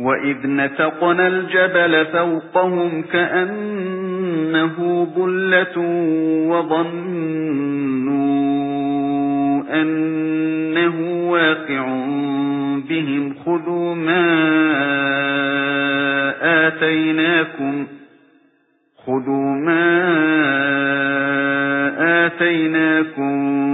وَإِذْ نَتَقْنَا الْجَبَلَ فَوْقَهُمْ كَأَنَّهُ ظُلَّةٌ وَظَنُّوا أَنَّهُ وَاقِعٌ بِهِمْ خُذُوا مَا آتَيْنَاكُمْ خُذُوا مَا آتَيْنَاكُمْ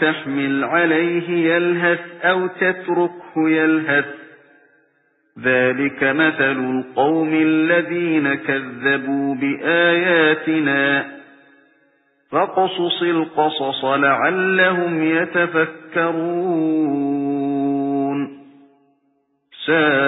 تَحْمِلْ عَلَيْهِ يَلْهَثْ أَوْ تَتْرُكْهُ يَلْهَث. ذَلِكَ مَثَلُ الْقَوْمِ الَّذِينَ كَذَّبُوا بِآيَاتِنَا. فَقُصُصِ الْقَصَصَ لَعَلَّهُمْ يَتَفَكَّرُونَ. سَاءَ